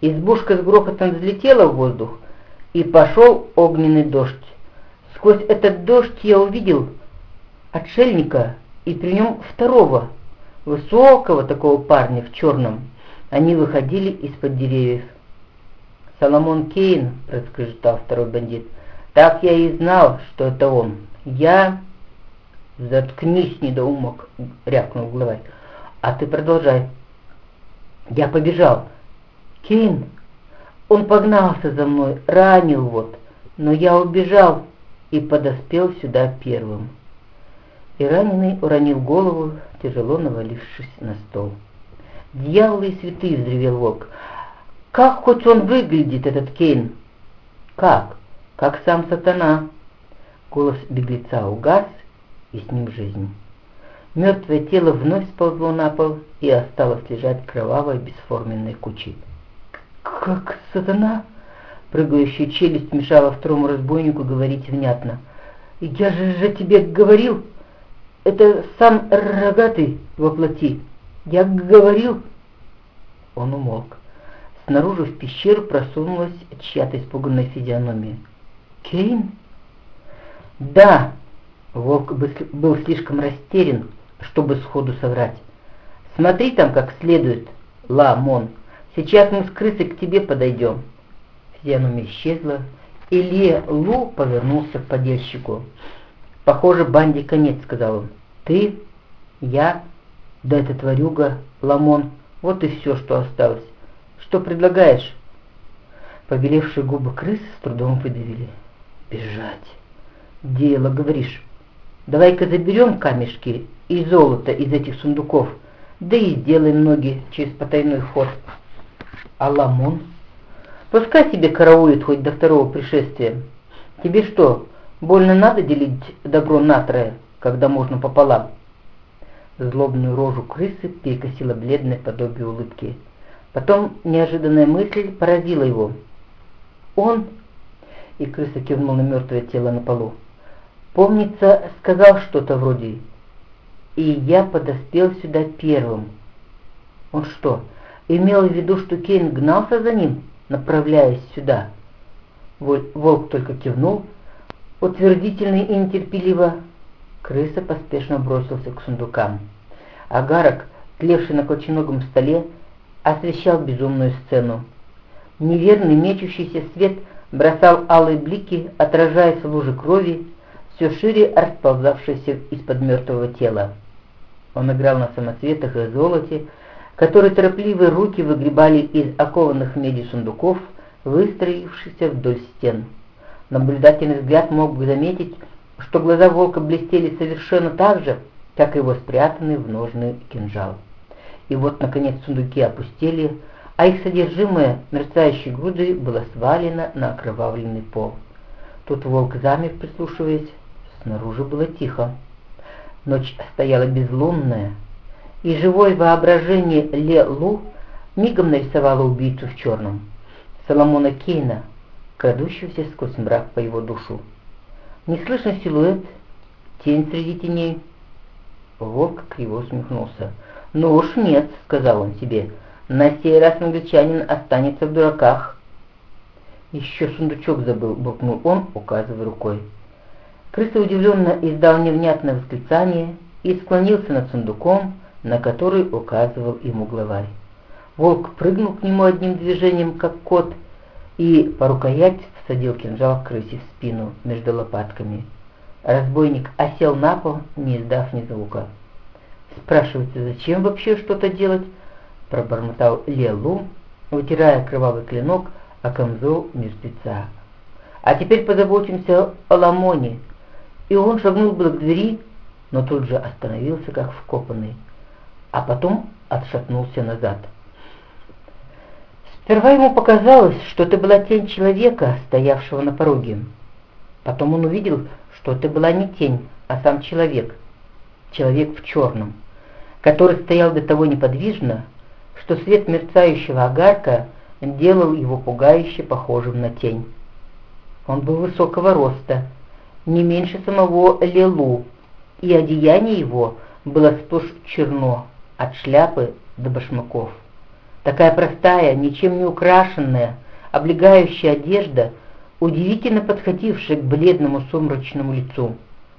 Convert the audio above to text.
Избушка с грохотом взлетела в воздух, и пошел огненный дождь. Сквозь этот дождь я увидел отшельника и при нем второго, высокого такого парня в черном. Они выходили из-под деревьев. «Соломон Кейн», — проскрежетал второй бандит, — «так я и знал, что это он. Я...» «Заткнись, недоумок!» — рявкнул главарь. «А ты продолжай». «Я побежал. Кейн, он погнался за мной, ранил вот, но я убежал и подоспел сюда первым». И раненый уронил голову, тяжело навалившись на стол. «Дьяволы и святые!» — взревел волк. «Как хоть он выглядит, этот Кейн?» «Как? Как сам сатана!» Голос беглеца угас, и с ним жизнь. Мертвое тело вновь сползло на пол и осталось лежать кровавой бесформенной кучей. «Как сатана?» Прыгающая челюсть мешала второму разбойнику говорить внятно. «Я же, же тебе говорил, это сам рогатый воплоти. Я говорил...» Он умолк. Снаружи в пещеру просунулась чья-то испуганная физиономия. «Кейн?» «Да!» Волк был слишком растерян, чтобы сходу соврать. «Смотри там как следует, Ламон. Сейчас мы с крысой к тебе подойдем». Физиономия исчезла, и Ле Лу повернулся к подельщику. «Похоже, банде конец», — сказал он. «Ты, я, да эта тварюга, Ламон, вот и все, что осталось. Что предлагаешь?» Побелевшие губы крысы с трудом выдавили. «Бежать. Дело, говоришь. Давай-ка заберем камешки и золото из этих сундуков, да и сделаем ноги через потайной ход. А Ламон? Пускай себе караулит хоть до второго пришествия. Тебе что, больно надо делить добро на трое, когда можно пополам?» Злобную рожу крысы перекосила бледное подобие улыбки. Потом неожиданная мысль поразила его. «Он...» — и крыса кивнула на мертвое тело на полу. Помнится, сказал что-то вроде «И я подоспел сюда первым». Он что, имел в виду, что Кейн гнался за ним, направляясь сюда? Волк только кивнул, утвердительно и нетерпеливо. Крыса поспешно бросился к сундукам. Агарок, тлевший на колченогом столе, освещал безумную сцену. Неверный мечущийся свет бросал алые блики, отражаясь в луже крови, все шире расползавшийся из-под мертвого тела. Он играл на самоцветах и золоте, которые торопливые руки выгребали из окованных меди сундуков, выстроившихся вдоль стен. Наблюдательный взгляд мог бы заметить, что глаза волка блестели совершенно так же, как его спрятанный в ножны кинжал. И вот, наконец, сундуки опустели, а их содержимое, мерцающей грудой, было свалено на окровавленный пол. Тут волк замер, прислушиваясь, Снаружи было тихо. Ночь стояла безлунная, и живое воображение Ле Лу мигом нарисовало убийцу в черном, Соломона Кейна, крадущегося сквозь мрак по его душу. Неслышный силуэт, тень среди теней. Волк криво усмехнулся. «Ну уж нет», — сказал он себе, — «на сей раз англичанин останется в дураках». «Еще сундучок забыл», — буркнул он, указывая рукой. Крыса удивленно издал невнятное восклицание и склонился над сундуком, на который указывал ему главарь. Волк прыгнул к нему одним движением, как кот, и по рукоять всадил кинжал крысе в спину между лопатками. Разбойник осел на пол, не издав ни звука. «Спрашивается, зачем вообще что-то делать?» — пробормотал Лелу, вытирая кровавый клинок о камзол мертвеца. «А теперь позаботимся о Ламоне», и он шагнул было к двери, но тут же остановился, как вкопанный, а потом отшатнулся назад. Сперва ему показалось, что это была тень человека, стоявшего на пороге. Потом он увидел, что это была не тень, а сам человек, человек в черном, который стоял до того неподвижно, что свет мерцающего огарка делал его пугающе похожим на тень. Он был высокого роста, не меньше самого Лелу, и одеяние его было сплошь черно, от шляпы до башмаков. Такая простая, ничем не украшенная, облегающая одежда, удивительно подходившая к бледному сумрачному лицу.